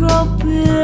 krople